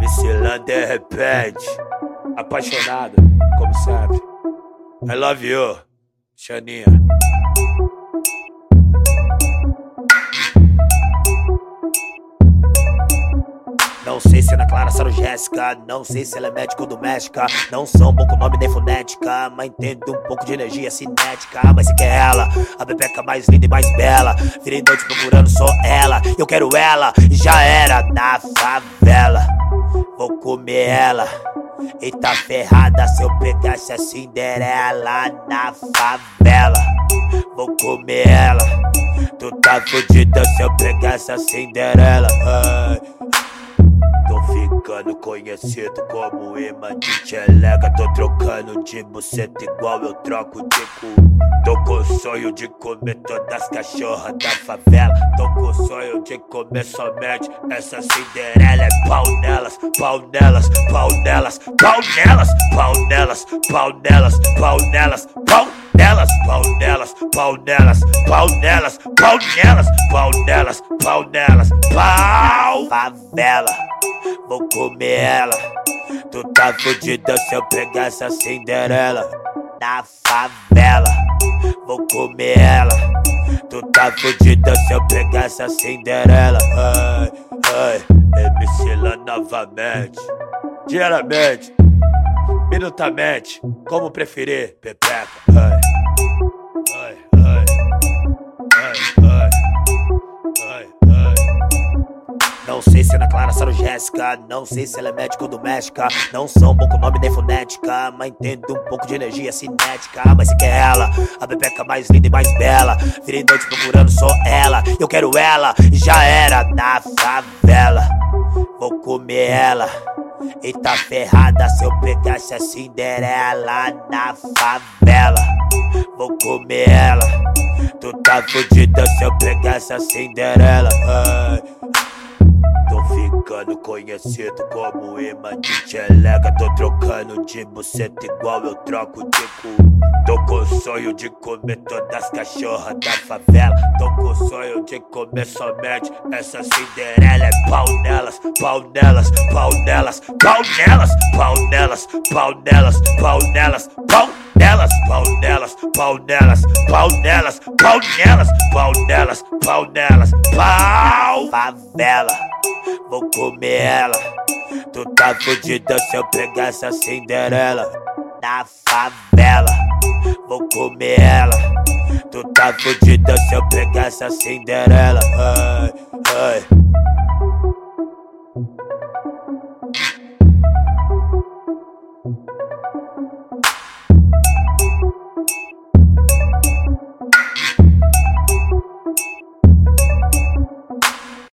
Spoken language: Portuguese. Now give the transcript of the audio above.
MC Lan de repente, apaixonado, como sempre. I love you, Xaninha. Não sei se Ana Clara, Sara Jéssica. Não sei se ela é médica ou doméstica. Não são bom com nome nem fonética. Mas entendo um pouco de energia cinética. Mas se quer ela, a bebeca mais linda e mais bela. Virei noite procurando só ela. Eu quero ela, e já era na favela. Vou comer ela. E tá ferrada se eu pegasse a Cinderela na favela. Vou comer ela. Tu tá fudida se eu pegasse a Cinderela. Ai. Tô ficando conhecido como imã de tchelega Tô trocando de buceta igual eu troco de cu Tô com sonho de comer todas as cachorras da favela Tô com sonho de comer somente essa Cinderela É pau nelas, pau nelas, pau nelas, pau nelas, pau nelas, pau nelas, pau nelas, pau nelas, pau nelas, pau nelas, pau nelas, pau nelas, pau nelas, pau nelas, pau favela vou comer ela. Tu tá fudida se eu pegar essa Cinderela na favela. Vou comer ela. Tá fudida se eu pegar essa Cinderela. Ai, ai, MC lá novamente. Diariamente, minutamente, como preferir, Pepeca. Ai, Não sei se é Ana Clara, Sara Jéssica. Não sei se ela é médica ou doméstica. Não são bom com nome nem fonética. Mas entendo um pouco de energia cinética. Mas se quer ela, a bebeca mais linda e mais bela. Virei noite procurando só ela. Eu quero ela, e já era na favela. Vou comer ela. E tá ferrada se eu pegasse a Cinderela na favela. Vou comer ela. Tu tá fudida se eu pegasse a Cinderela. Ai. Ficando conhecido como imã de Tô trocando de buceta igual eu troco de cu Tô com sonho de comer todas as cachorras da favela Tô com sonho de comer somente essa Cinderela É pau nelas, pau nelas, pau nelas, pau nelas, pau nelas, pau nelas, pau nelas, pau nelas, pau nelas, pau nelas, pau nelas, pau nelas, pau nelas, pau nelas, pau favela vou comer ela. Tu tá fudida se eu pegar essa Cinderela na favela. Vou comer ela. Tu tá fudida se eu pegar essa Cinderela. Ai, ai.